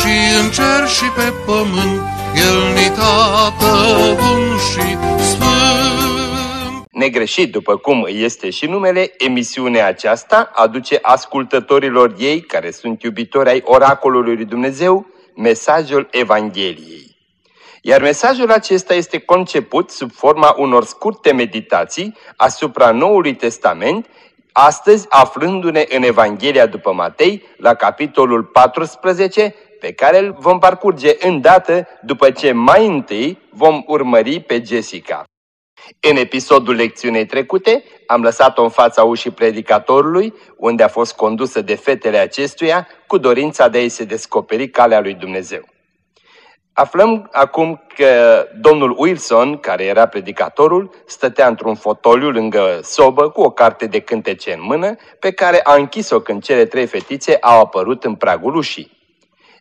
și în cer și pe pământ, El ni tată bun și sfânt. Negreșit după cum este și numele, emisiunea aceasta aduce ascultătorilor ei, care sunt iubitori ai oracolului lui Dumnezeu, mesajul Evangheliei. Iar mesajul acesta este conceput sub forma unor scurte meditații asupra Noului Testament, astăzi aflându-ne în Evanghelia după Matei, la capitolul 14, pe care îl vom parcurge îndată după ce mai întâi vom urmări pe Jessica. În episodul lecțiunei trecute am lăsat-o în fața ușii predicatorului, unde a fost condusă de fetele acestuia cu dorința de a-i se descoperi calea lui Dumnezeu. Aflăm acum că domnul Wilson, care era predicatorul, stătea într-un fotoliu lângă sobă cu o carte de cântece în mână, pe care a închis-o când cele trei fetițe au apărut în pragul ușii.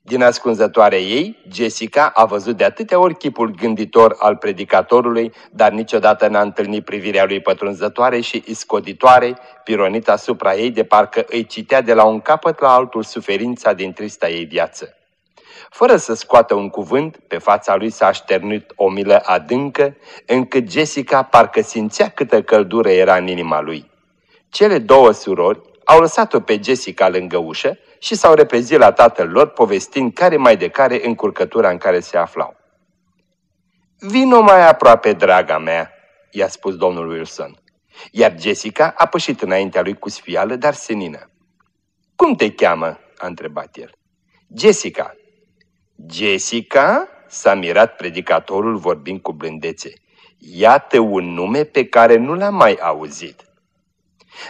Din ascunzătoare ei, Jessica a văzut de atâtea ori chipul gânditor al predicatorului, dar niciodată n-a întâlnit privirea lui pătrunzătoare și iscoditoare, pironit asupra ei de parcă îi citea de la un capăt la altul suferința din trista ei viață. Fără să scoată un cuvânt, pe fața lui s-a așternut o milă adâncă, încât Jessica parcă simțea câtă căldură era în inima lui. Cele două surori au lăsat-o pe Jessica lângă ușă și s-au repezit la tatăl lor, povestind care mai de care încurcătura în care se aflau. Vino mai aproape, draga mea, i-a spus domnul Wilson. Iar Jessica a pășit înaintea lui cu sfială, dar senină. Cum te cheamă?" a întrebat el. Jessica, Jessica? S-a mirat predicatorul vorbind cu blândețe. Iată un nume pe care nu l-am mai auzit.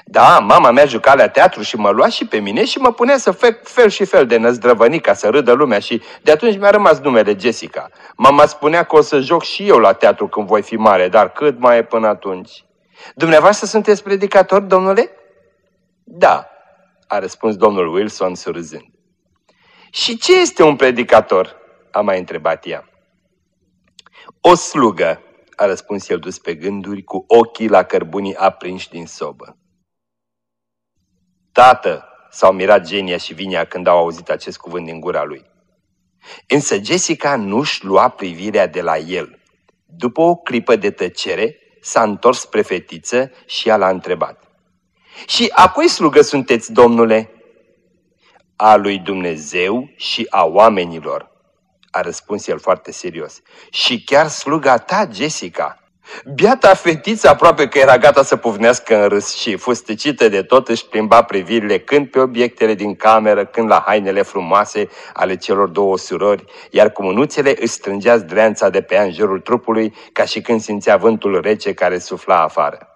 Da, mama mea juca la teatru și mă lua și pe mine și mă punea să fac fel și fel de năzdrăvănic ca să râdă lumea și de atunci mi-a rămas numele Jessica. Mama spunea că o să joc și eu la teatru când voi fi mare, dar cât mai e până atunci? Dumneavoastră sunteți predicator, domnule? Da, a răspuns domnul Wilson surâzând. Și ce este un predicator? a mai întrebat ea. O slugă, a răspuns el dus pe gânduri, cu ochii la cărbunii aprinși din sobă. Tată, s-au mirat Genia și Vinia când au auzit acest cuvânt din gura lui. Însă Jessica nu-și lua privirea de la el. După o clipă de tăcere, s-a întors spre fetiță și ea l-a întrebat. Și a cui slugă sunteți, domnule?" a lui Dumnezeu și a oamenilor, a răspuns el foarte serios. Și chiar sluga ta, Jessica. Biata fetiță aproape că era gata să puvnească în râs și, fusticită de tot, își plimba privirile când pe obiectele din cameră, când la hainele frumoase ale celor două surori, iar cu mânuțele își strângea zdreanța de pe ea în jurul trupului, ca și când simțea vântul rece care sufla afară.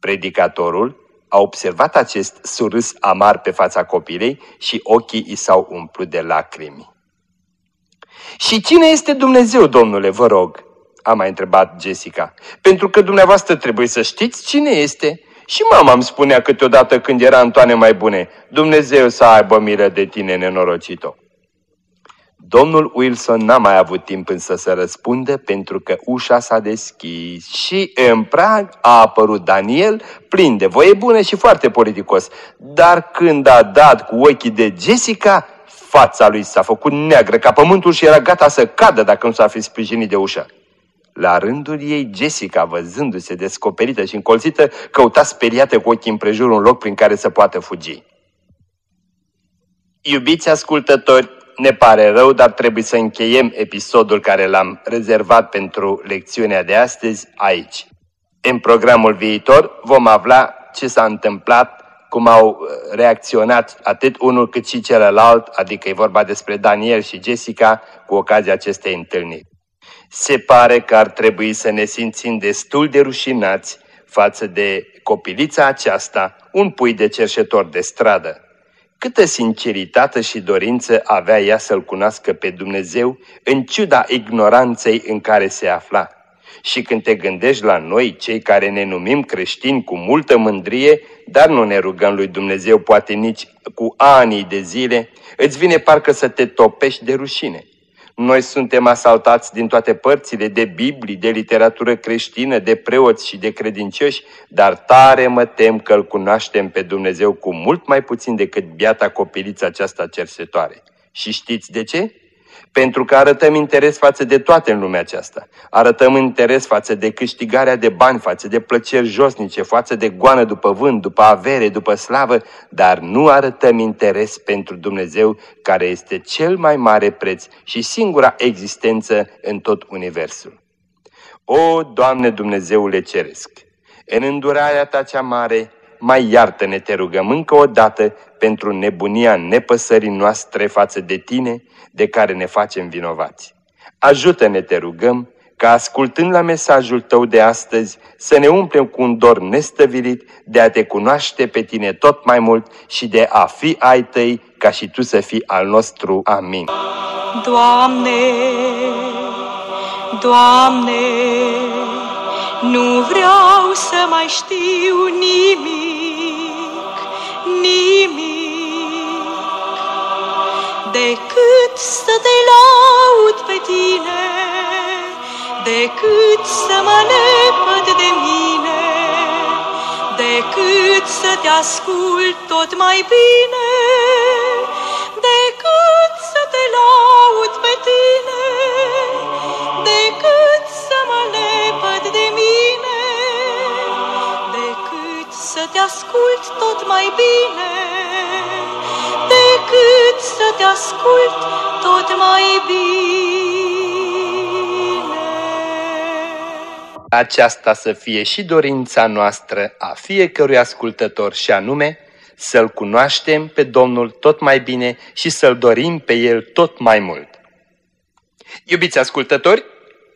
Predicatorul, a observat acest surâs amar pe fața copilei și ochii i s-au umplut de lacrimi. Și cine este Dumnezeu, domnule, vă rog?" A mai întrebat Jessica. Pentru că dumneavoastră trebuie să știți cine este." Și mama îmi spunea câteodată când era în toane mai bune, Dumnezeu să aibă milă de tine, nenorocito. Domnul Wilson n-a mai avut timp însă să răspundă pentru că ușa s-a deschis și în prag a apărut Daniel plin de voie bună și foarte politicos. Dar când a dat cu ochii de Jessica, fața lui s-a făcut neagră ca pământul și era gata să cadă dacă nu s-a fi sprijinit de ușă. La rândul ei, Jessica, văzându-se descoperită și încolțită, căuta speriată cu ochii împrejur un loc prin care să poată fugi. Iubiți ascultători, ne pare rău, dar trebuie să încheiem episodul care l-am rezervat pentru lecțiunea de astăzi aici. În programul viitor vom afla ce s-a întâmplat, cum au uh, reacționat atât unul cât și celălalt, adică e vorba despre Daniel și Jessica, cu ocazia acestei întâlniri. Se pare că ar trebui să ne simțim destul de rușinați față de copilița aceasta, un pui de cerșetor de stradă Câtă sinceritate și dorință avea ea să-L cunoască pe Dumnezeu, în ciuda ignoranței în care se afla. Și când te gândești la noi, cei care ne numim creștini cu multă mândrie, dar nu ne rugăm lui Dumnezeu poate nici cu ani de zile, îți vine parcă să te topești de rușine. Noi suntem asaltați din toate părțile de Biblii, de literatură creștină, de preoți și de credincioși, dar tare mă tem că îl cunoaștem pe Dumnezeu cu mult mai puțin decât biata copilița aceasta cercetoare. Și știți de ce? Pentru că arătăm interes față de toate în lumea aceasta. Arătăm interes față de câștigarea de bani, față de plăceri josnice, față de goană după vânt, după avere, după slavă, dar nu arătăm interes pentru Dumnezeu, care este cel mai mare preț și singura existență în tot universul. O, Doamne Dumnezeule Ceresc, în îndurarea Ta cea mare, mai iartă-ne, te rugăm încă o dată pentru nebunia nepăsării noastre față de Tine, de care ne facem vinovați. Ajută-ne, te rugăm, ca ascultând la mesajul Tău de astăzi, să ne umplem cu un dor nestăvilit de a Te cunoaște pe Tine tot mai mult și de a fi ai Tăi, ca și Tu să fii al nostru. Amin. Doamne, Doamne, nu vreau să mai știu nimic, nimic, decât să te laud pe tine, decât să mă lepăd de mine, decât să te ascult tot mai bine, te ascult tot mai bine, decât să te ascult tot mai bine. Aceasta să fie și dorința noastră a fiecărui ascultător și anume să-L cunoaștem pe Domnul tot mai bine și să-L dorim pe El tot mai mult. Iubiți ascultători,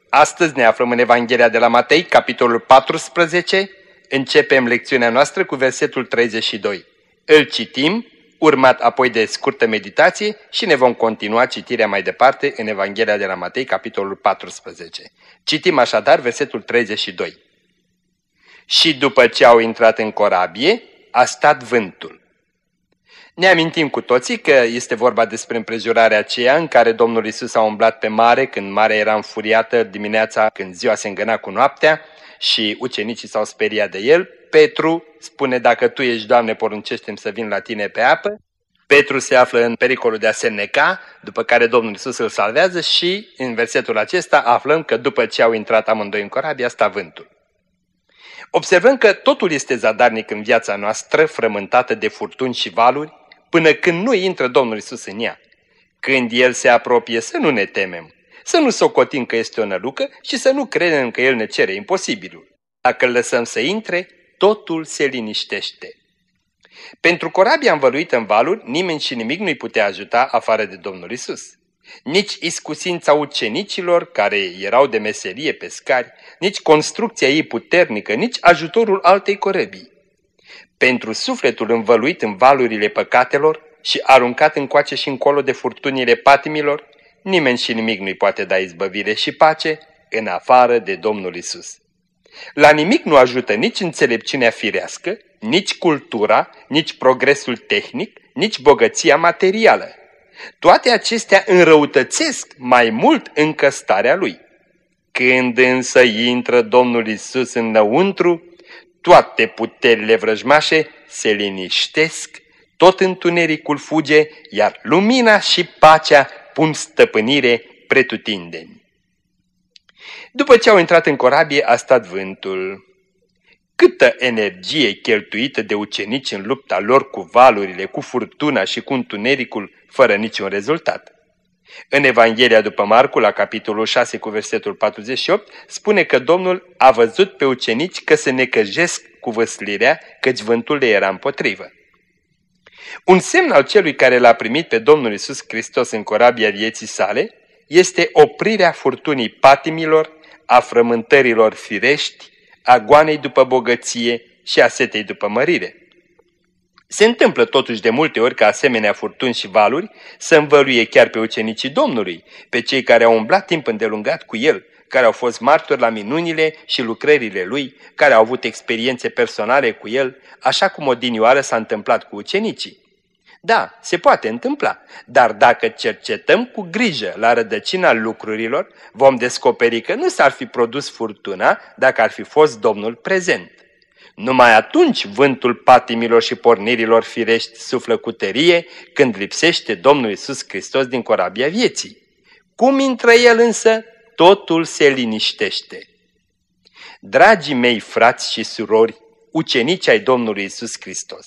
astăzi ne aflăm în Evanghelia de la Matei, capitolul 14, începem lecțiunea noastră cu versetul 32. Îl citim, urmat apoi de scurtă meditație și ne vom continua citirea mai departe în Evanghelia de la Matei, capitolul 14. Citim așadar versetul 32. Și după ce au intrat în corabie, a stat vântul. Ne amintim cu toții că este vorba despre împrejurarea aceea în care Domnul Isus a umblat pe mare când marea era înfuriată dimineața când ziua se îngăna cu noaptea și ucenicii s-au speriat de el. Petru spune, dacă tu ești, Doamne, poruncește să vin la tine pe apă. Petru se află în pericolul de a se neca, după care Domnul Isus îl salvează și în versetul acesta aflăm că după ce au intrat amândoi în corabie, a stat vântul. Observăm că totul este zadarnic în viața noastră, frământată de furtuni și valuri, până când nu intră Domnul Isus în ea. Când El se apropie să nu ne temem, să nu socotim că este o nălucă și să nu credem că El ne cere imposibilul. Dacă îl lăsăm să intre, totul se liniștește. Pentru corabia învăluită în valuri, nimeni și nimic nu-i putea ajuta afară de Domnul Isus. Nici iscusința ucenicilor, care erau de meserie pescari, nici construcția ei puternică, nici ajutorul altei corăbii. Pentru sufletul învăluit în valurile păcatelor și aruncat încoace și încolo de furtunile patimilor, nimeni și nimic nu-i poate da izbăvire și pace în afară de Domnul Isus. La nimic nu ajută nici înțelepciunea firească, nici cultura, nici progresul tehnic, nici bogăția materială. Toate acestea înrăutățesc mai mult încă starea lui. Când însă intră Domnul Isus înăuntru, toate puterile vrăjmașe se liniștesc, tot întunericul fuge, iar lumina și pacea pun stăpânire pretutindeni. După ce au intrat în corabie, a stat vântul. Câtă energie cheltuită de ucenici în lupta lor cu valurile, cu furtuna și cu întunericul, fără niciun rezultat. În Evanghelia după Marcu, la capitolul 6 cu versetul 48, spune că Domnul a văzut pe ucenici că se necăjesc cu văslirea, căci vântul le era împotrivă. Un semn al celui care l-a primit pe Domnul Isus Hristos în corabia vieții sale este oprirea furtunii patimilor, a frământărilor firești, a goanei după bogăție și a setei după mărire. Se întâmplă totuși de multe ori ca asemenea furtuni și valuri să învăluie chiar pe ucenicii Domnului, pe cei care au umblat timp îndelungat cu El, care au fost martori la minunile și lucrările Lui, care au avut experiențe personale cu El, așa cum odinioară s-a întâmplat cu ucenicii. Da, se poate întâmpla, dar dacă cercetăm cu grijă la rădăcina lucrurilor, vom descoperi că nu s-ar fi produs furtuna dacă ar fi fost Domnul prezent. Numai atunci vântul patimilor și pornirilor firești suflă cu tărie când lipsește Domnul Isus Hristos din corabia vieții. Cum intră El însă, totul se liniștește. Dragii mei frați și surori, ucenici ai Domnului Isus Hristos,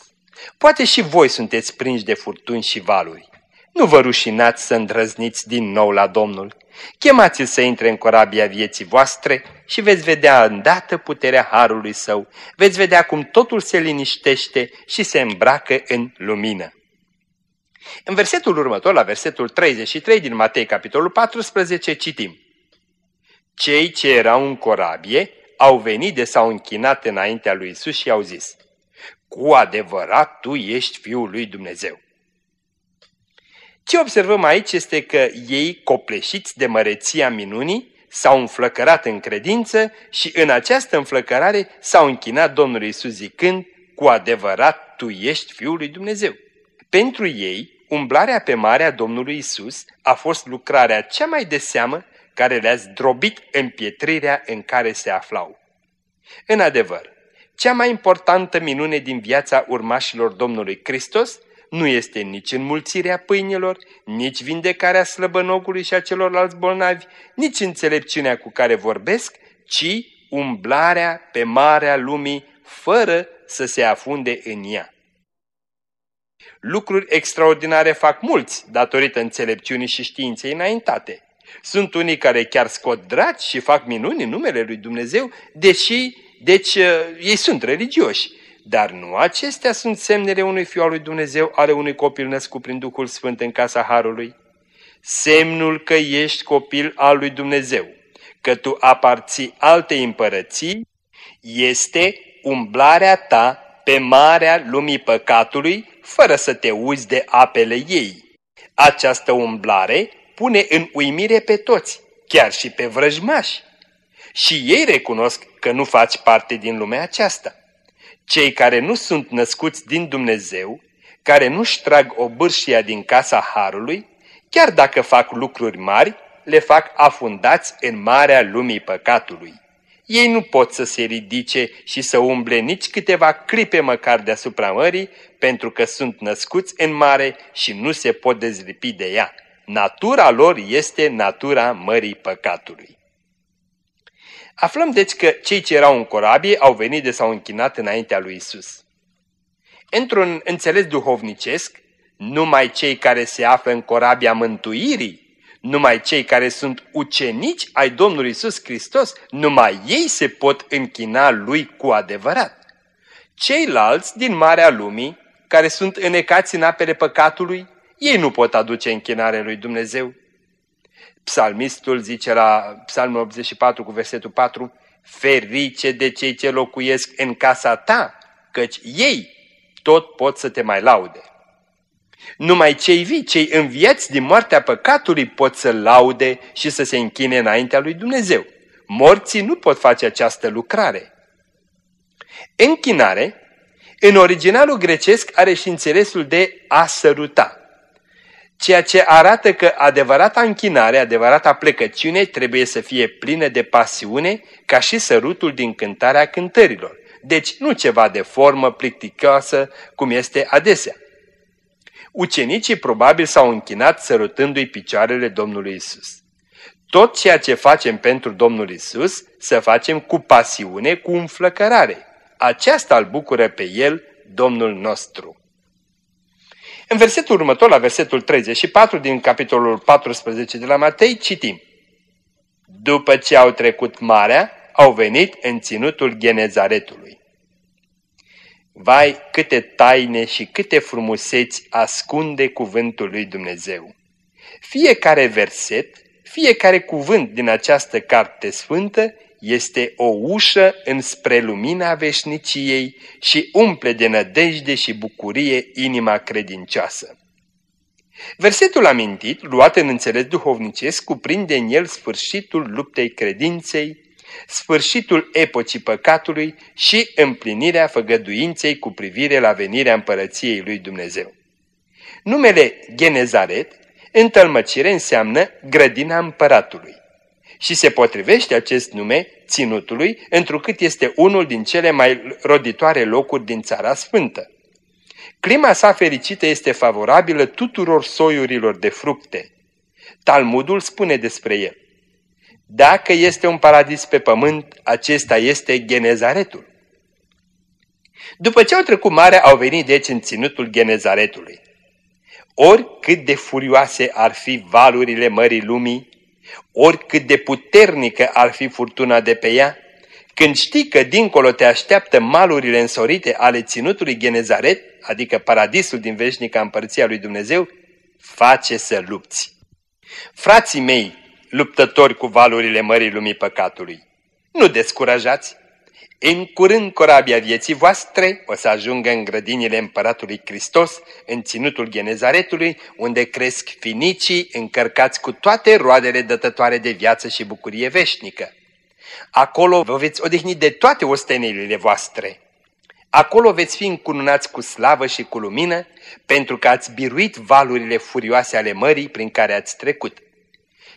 poate și voi sunteți prinși de furtuni și valuri. Nu vă rușinați să îndrăzniți din nou la Domnul. Chemați-l să intre în corabia vieții voastre și veți vedea îndată puterea Harului Său, veți vedea cum totul se liniștește și se îmbracă în lumină. În versetul următor, la versetul 33 din Matei, capitolul 14, citim. Cei ce erau în corabie au venit de s-au închinat înaintea lui Isus și au zis, Cu adevărat tu ești Fiul lui Dumnezeu. Ce observăm aici este că ei, copleșiți de măreția minunii, s-au înflăcărat în credință și în această înflăcărare s-au închinat Domnului Isus zicând, cu adevărat tu ești Fiul lui Dumnezeu. Pentru ei, umblarea pe marea Domnului Isus a fost lucrarea cea mai de seamă care le-a zdrobit împietrirea în care se aflau. În adevăr, cea mai importantă minune din viața urmașilor Domnului Hristos nu este nici înmulțirea pâinilor, nici vindecarea slăbănogului și a celorlalți bolnavi, nici înțelepciunea cu care vorbesc, ci umblarea pe marea lumii fără să se afunde în ea. Lucruri extraordinare fac mulți datorită înțelepciunii și științei înaintate. Sunt unii care chiar scot draci și fac minuni în numele lui Dumnezeu, deși, deci, ei sunt religioși. Dar nu acestea sunt semnele unui fiu al lui Dumnezeu, ale unui copil născut prin Duhul Sfânt în casa Harului. Semnul că ești copil al lui Dumnezeu, că tu aparții alte împărății, este umblarea ta pe marea lumii păcatului, fără să te uiți de apele ei. Această umblare pune în uimire pe toți, chiar și pe vrăjmași. Și ei recunosc că nu faci parte din lumea aceasta. Cei care nu sunt născuți din Dumnezeu, care nu-și trag o bârșia din casa Harului, chiar dacă fac lucruri mari, le fac afundați în marea lumii păcatului. Ei nu pot să se ridice și să umble nici câteva clipe măcar deasupra mării, pentru că sunt născuți în mare și nu se pot dezlipi de ea. Natura lor este natura mării păcatului. Aflăm deci că cei ce erau în corabie au venit de s-au închinat înaintea lui Isus. Într-un înțeles duhovnicesc, numai cei care se află în corabia mântuirii, numai cei care sunt ucenici ai Domnului Isus Hristos, numai ei se pot închina lui cu adevărat. Ceilalți din Marea Lumii, care sunt înecați în apele păcatului, ei nu pot aduce închinare lui Dumnezeu. Psalmistul zice la Psalmul 84 cu versetul 4, Ferice de cei ce locuiesc în casa ta, căci ei tot pot să te mai laude. Numai cei vii, cei înviați din moartea păcatului pot să laude și să se închine înaintea lui Dumnezeu. Morții nu pot face această lucrare. Închinare, în originalul grecesc, are și înțelesul de a săruta ceea ce arată că adevărata închinare, adevărata plecăciune trebuie să fie plină de pasiune ca și sărutul din cântarea cântărilor. Deci nu ceva de formă plicticoasă cum este adesea. Ucenicii probabil s-au închinat sărutându-i picioarele Domnului Isus. Tot ceea ce facem pentru Domnul Isus, să facem cu pasiune, cu înflăcărare. Aceasta îl bucură pe El, Domnul nostru. În versetul următor, la versetul 34 din capitolul 14 de la Matei, citim. După ce au trecut marea, au venit în ținutul Genezaretului. Vai, câte taine și câte frumuseți ascunde cuvântul lui Dumnezeu! Fiecare verset, fiecare cuvânt din această carte sfântă este o ușă înspre lumina veșniciei și umple de nădejde și bucurie inima credincioasă. Versetul amintit, luat în înțeles duhovnicesc, cuprinde în el sfârșitul luptei credinței, sfârșitul epocii păcatului și împlinirea făgăduinței cu privire la venirea împărăției lui Dumnezeu. Numele Genezaret, întâlmăcire, înseamnă grădina împăratului și se potrivește acest nume ținutului, întrucât este unul din cele mai roditoare locuri din Țara Sfântă. Clima sa fericită este favorabilă tuturor soiurilor de fructe. Talmudul spune despre el. Dacă este un paradis pe pământ, acesta este Genezaretul. După ce au trecut mare, au venit deci în ținutul Genezaretului. Oricât de furioase ar fi valurile mării lumii, oricât de puternică ar fi furtuna de pe ea, când știi că dincolo te așteaptă malurile însorite ale ținutului Genezaret, adică paradisul din veșnica împărția lui Dumnezeu, face să lupți. Frații mei, luptători cu valurile mării lumii păcatului, nu descurajați! În curând corabia vieții voastre o să ajungă în grădinile împăratului Hristos, în ținutul Genezaretului, unde cresc finicii încărcați cu toate roadele dătătoare de viață și bucurie veșnică. Acolo vă veți odihni de toate ostenelile voastre. Acolo veți fi încununați cu slavă și cu lumină, pentru că ați biruit valurile furioase ale mării prin care ați trecut.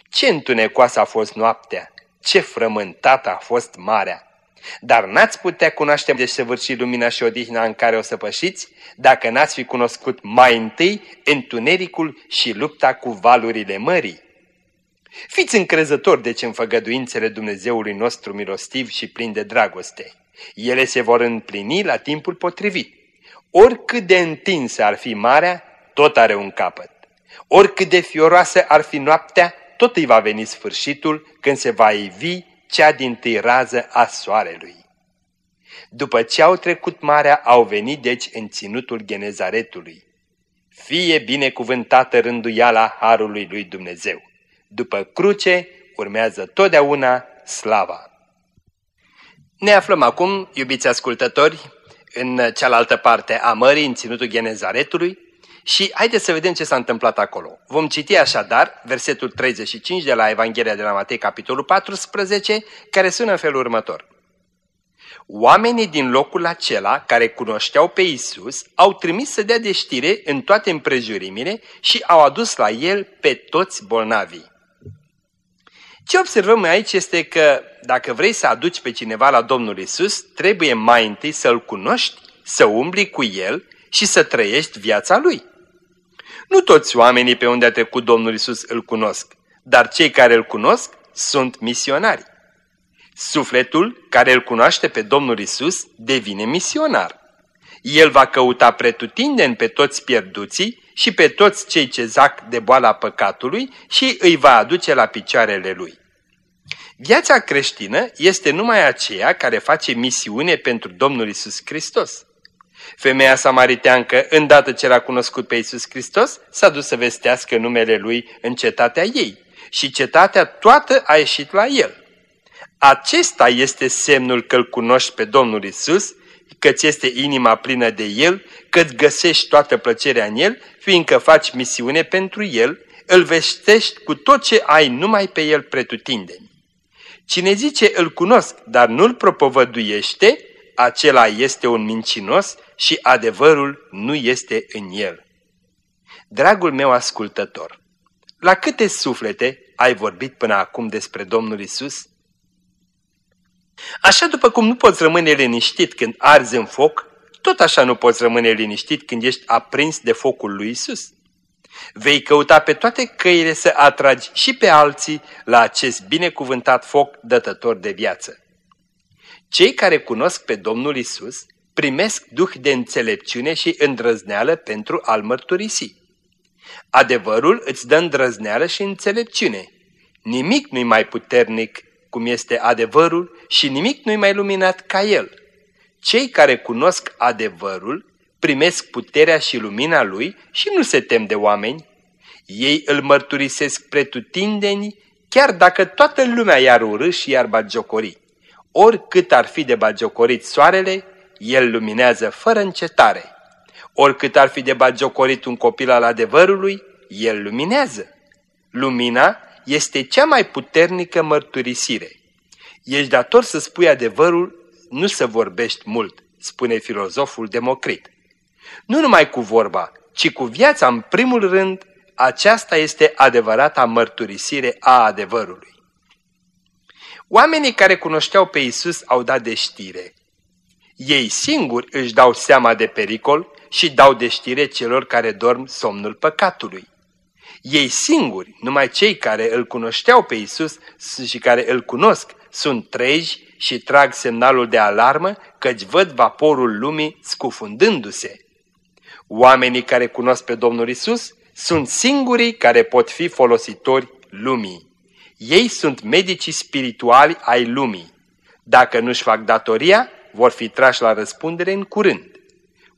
Ce întunecoasă a fost noaptea, ce frământată a fost marea! Dar n-ați putea cunoaște de săvârși lumina și odihna în care o să pășiți, dacă n-ați fi cunoscut mai întâi întunericul și lupta cu valurile mării. Fiți încrezători deci în făgăduințele Dumnezeului nostru milostiv și plin de dragoste. Ele se vor împlini la timpul potrivit. Oricât de întinsă ar fi marea, tot are un capăt. Oricât de fioroasă ar fi noaptea, tot îi va veni sfârșitul când se va ivi cea din tâi rază a soarelui. După ce au trecut marea, au venit deci în ținutul Genezaretului. Fie binecuvântată rânduiala Harului lui Dumnezeu. După cruce urmează totdeauna slava. Ne aflăm acum, iubiți ascultători, în cealaltă parte a mării, în ținutul Genezaretului, și haideți să vedem ce s-a întâmplat acolo. Vom citi așadar versetul 35 de la Evanghelia de la Matei, capitolul 14, care sună în felul următor. Oamenii din locul acela care cunoșteau pe Isus au trimis să dea de știre în toate împrejurimile și au adus la el pe toți bolnavii. Ce observăm aici este că dacă vrei să aduci pe cineva la Domnul Isus, trebuie mai întâi să-L cunoști, să umbli cu El și să trăiești viața Lui. Nu toți oamenii pe unde a trecut Domnul Isus îl cunosc, dar cei care îl cunosc sunt misionari. Sufletul care îl cunoaște pe Domnul Isus devine misionar. El va căuta pretutindeni pe toți pierduții și pe toți cei ce zac de boala păcatului și îi va aduce la picioarele lui. Viața creștină este numai aceea care face misiune pentru Domnul Isus Hristos. Femeia samariteancă, îndată ce l-a cunoscut pe Iisus Hristos, s-a dus să vestească numele Lui în cetatea ei și cetatea toată a ieșit la el. Acesta este semnul că îl cunoști pe Domnul Isus, că-ți este inima plină de El, că-ți găsești toată plăcerea în El, fiindcă faci misiune pentru El, îl vestești cu tot ce ai numai pe El pretutindeni. Cine zice îl cunosc, dar nu-l propovăduiește, acela este un mincinos și adevărul nu este în el. Dragul meu ascultător, la câte suflete ai vorbit până acum despre Domnul Isus? Așa după cum nu poți rămâne liniștit când arzi în foc, tot așa nu poți rămâne liniștit când ești aprins de focul lui Isus. Vei căuta pe toate căile să atragi și pe alții la acest binecuvântat foc dătător de viață. Cei care cunosc pe Domnul Isus primesc duh de înțelepciune și îndrăzneală pentru a-L mărturisi. Adevărul îți dă îndrăzneală și înțelepciune. Nimic nu-i mai puternic cum este adevărul și nimic nu-i mai luminat ca el. Cei care cunosc adevărul primesc puterea și lumina lui și nu se tem de oameni. Ei îl mărturisesc pretutindeni, chiar dacă toată lumea i-ar urâ și i-ar bagiocori. Oricât ar fi de bagiocorit soarele, el luminează fără încetare. Oricât ar fi de bagiocorit un copil al adevărului, el luminează. Lumina este cea mai puternică mărturisire. Ești dator să spui adevărul, nu să vorbești mult, spune filozoful Democrit. Nu numai cu vorba, ci cu viața în primul rând, aceasta este adevărata mărturisire a adevărului. Oamenii care cunoșteau pe Isus au dat de știre. Ei singuri își dau seama de pericol și dau de știre celor care dorm somnul păcatului. Ei singuri, numai cei care îl cunoșteau pe Isus și care îl cunosc, sunt treji și trag semnalul de alarmă căci văd vaporul lumii scufundându-se. Oamenii care cunosc pe Domnul Isus sunt singurii care pot fi folositori lumii. Ei sunt medicii spirituali ai lumii. Dacă nu-și fac datoria, vor fi trași la răspundere în curând.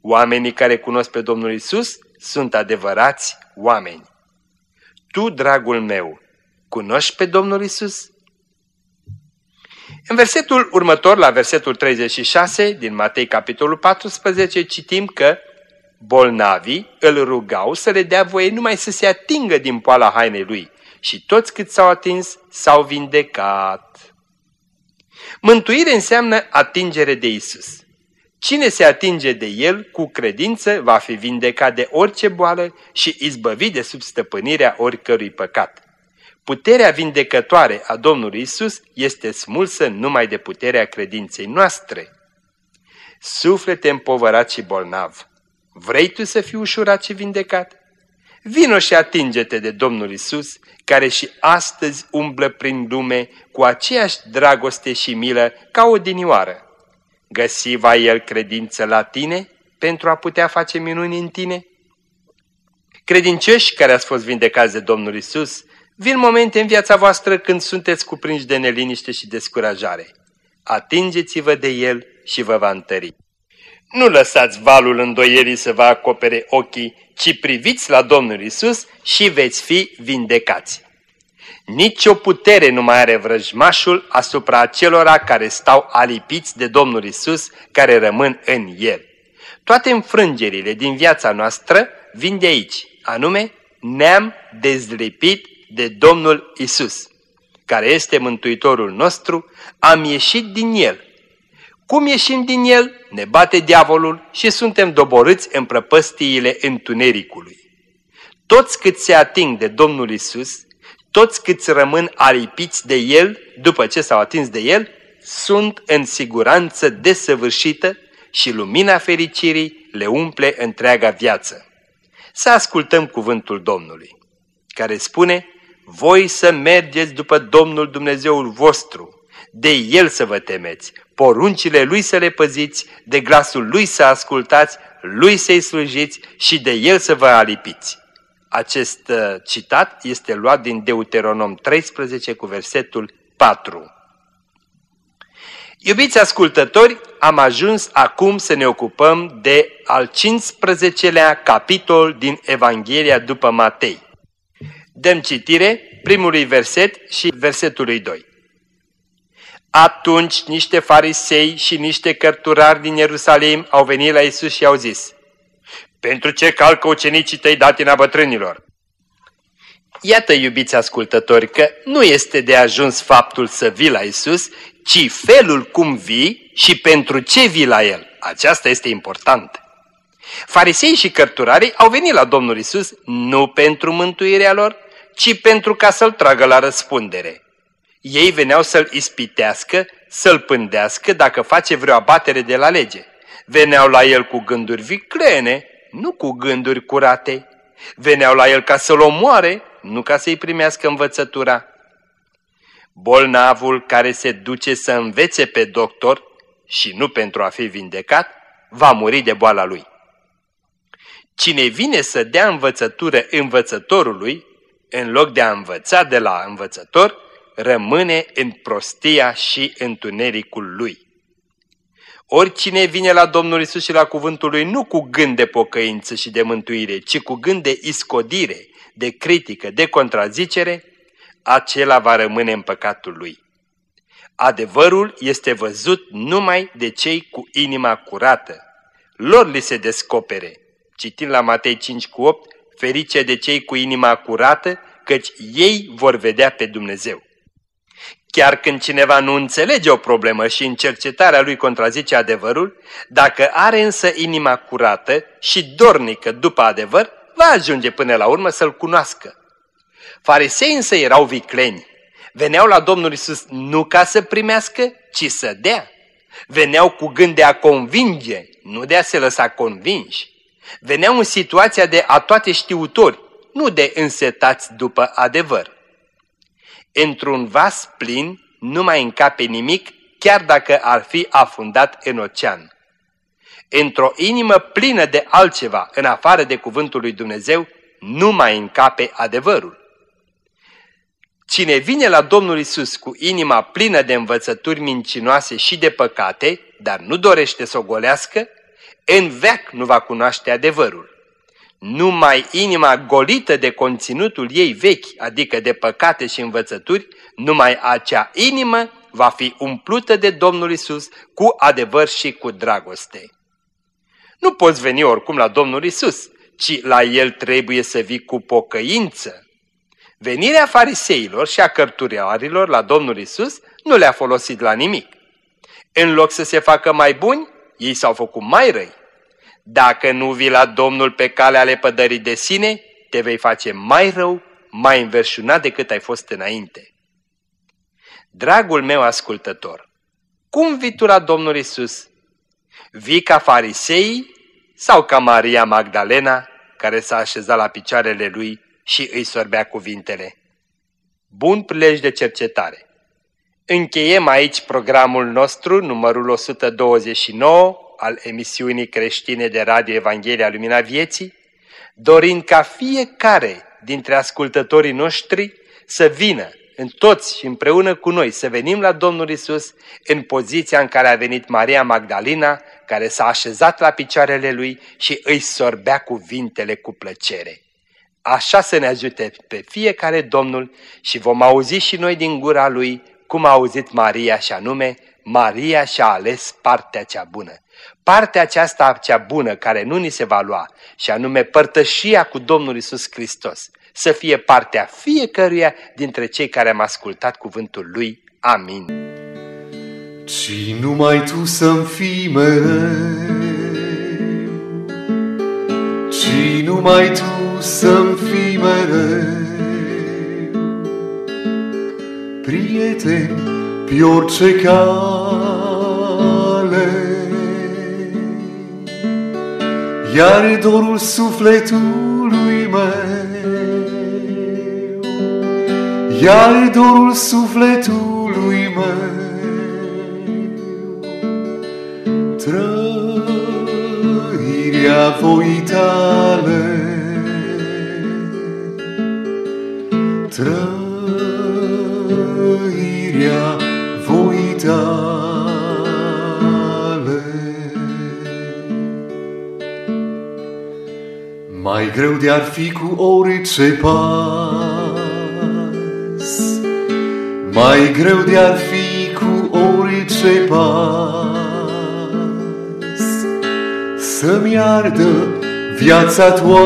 Oamenii care cunosc pe Domnul Isus sunt adevărați oameni. Tu, dragul meu, cunoști pe Domnul Isus? În versetul următor, la versetul 36 din Matei capitolul 14, citim că bolnavii îl rugau să le dea voie numai să se atingă din poala hainei lui și toți cât s-au atins s-au vindecat. Mântuire înseamnă atingere de Isus. Cine se atinge de El cu credință va fi vindecat de orice boală și izbăvit de sub stăpânirea oricărui păcat. Puterea vindecătoare a Domnului Isus este smulsă numai de puterea credinței noastre. Suflete împovărat și bolnav, vrei tu să fii ușurat și vindecat? Vino și atinge-te de Domnul Isus, care și astăzi umblă prin lume cu aceeași dragoste și milă ca o dinioară. Găsi va El credință la tine pentru a putea face minuni în tine? Credincioși care ați fost vindecați de Domnul Isus, vin momente în viața voastră când sunteți cuprinși de neliniște și descurajare. Atingeți-vă de El și vă va întări. Nu lăsați valul îndoierii să vă acopere ochii, ci priviți la Domnul Isus și veți fi vindecați. Nici o putere nu mai are vrăjmașul asupra acelora care stau alipiți de Domnul Isus, care rămân în El. Toate înfrângerile din viața noastră vin de aici, anume ne-am dezlipit de Domnul Isus, care este Mântuitorul nostru, am ieșit din El. Cum ieșim din El, ne bate diavolul și suntem doborâți în prăpăstiile întunericului. Toți cât se ating de Domnul Isus, toți câți rămân aripiți de El, după ce s-au atins de El, sunt în siguranță desăvârșită și lumina fericirii le umple întreaga viață. Să ascultăm cuvântul Domnului, care spune, voi să mergeți după Domnul Dumnezeul vostru, de El să vă temeți, poruncile Lui să le păziți, de glasul Lui să ascultați, Lui să-i slujiți și de El să vă alipiți. Acest uh, citat este luat din Deuteronom 13 cu versetul 4. Iubiți ascultători, am ajuns acum să ne ocupăm de al 15-lea capitol din Evanghelia după Matei. Dăm citire primului verset și versetului 2. Atunci niște farisei și niște cărturari din Ierusalim au venit la Isus și au zis, Pentru ce calcă ucenicii tăi datina bătrânilor? Iată, iubiți ascultători, că nu este de ajuns faptul să vii la Isus, ci felul cum vii și pentru ce vii la El. Aceasta este important. Farisei și cărturarii au venit la Domnul Isus nu pentru mântuirea lor, ci pentru ca să-L tragă la răspundere. Ei veneau să-L ispitească, să-L pândească dacă face vreo abatere de la lege. Veneau la El cu gânduri viclene, nu cu gânduri curate. Veneau la El ca să-L omoare, nu ca să-i primească învățătura. Bolnavul care se duce să învețe pe doctor și nu pentru a fi vindecat, va muri de boala lui. Cine vine să dea învățătură învățătorului, în loc de a învăța de la învățător, rămâne în prostia și întunericul lui. Oricine vine la Domnul Isus și la cuvântul lui nu cu gând de pocăință și de mântuire, ci cu gând de iscodire, de critică, de contrazicere, acela va rămâne în păcatul lui. Adevărul este văzut numai de cei cu inima curată. Lor li se descopere. Citim la Matei 5 cu 8, ferice de cei cu inima curată, căci ei vor vedea pe Dumnezeu. Chiar când cineva nu înțelege o problemă și în cercetarea lui contrazice adevărul, dacă are însă inima curată și dornică după adevăr, va ajunge până la urmă să-l cunoască. Farisei însă erau vicleni. Veneau la Domnul Isus nu ca să primească, ci să dea. Veneau cu gând de a convinge, nu de a se lăsa convinși. Veneau în situația de a toate știutori, nu de însetați după adevăr. Într-un vas plin nu mai încape nimic, chiar dacă ar fi afundat în ocean. Într-o inimă plină de altceva, în afară de cuvântul lui Dumnezeu, nu mai încape adevărul. Cine vine la Domnul Isus cu inima plină de învățături mincinoase și de păcate, dar nu dorește să o golească, în veac nu va cunoaște adevărul. Numai inima golită de conținutul ei vechi, adică de păcate și învățături, numai acea inimă va fi umplută de Domnul Isus cu adevăr și cu dragoste. Nu poți veni oricum la Domnul Isus, ci la El trebuie să vii cu pocăință. Venirea fariseilor și a cărturiarilor la Domnul Isus nu le-a folosit la nimic. În loc să se facă mai buni, ei s-au făcut mai răi. Dacă nu vii la Domnul pe calea lepădării de sine, te vei face mai rău, mai înverșunat decât ai fost înainte. Dragul meu ascultător, cum vii tu la Domnul Isus? Vii ca farisei sau ca Maria Magdalena, care s-a așezat la picioarele lui și îi sorbea cuvintele? Bun prilej de cercetare. Încheiem aici programul nostru, numărul 129, al emisiunii creștine de Radio Evanghelia Lumina Vieții, dorind ca fiecare dintre ascultătorii noștri să vină în toți și împreună cu noi să venim la Domnul Isus în poziția în care a venit Maria Magdalena, care s-a așezat la picioarele lui și îi sorbea cuvintele cu plăcere. Așa să ne ajute pe fiecare Domnul și vom auzi și noi din gura lui cum a auzit Maria și anume, Maria și-a ales partea cea bună. Partea aceasta cea bună care nu ni se va lua și anume părtășia cu Domnul Isus Hristos să fie partea fiecăruia dintre cei care am ascultat cuvântul Lui. Amin. Ci numai Tu să-mi fii mereu, Ci numai Tu să-mi fii mereu, Prieten, pe orice cale, iar dorul sufletului meu, iar dorul sufletului meu, trăirea voii tale, trăirea Mai greu de-ar fi cu orice pas, Mai greu de-ar fi cu orice pas, Să-mi ardă viața toată,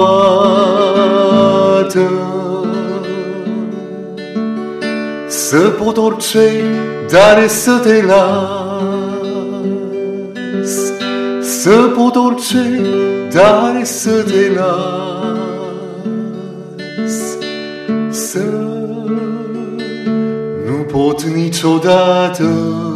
Să pot orice, dar să te las, Să pot orice, dar să te las, să nu pot niciodată să nu pot niciodată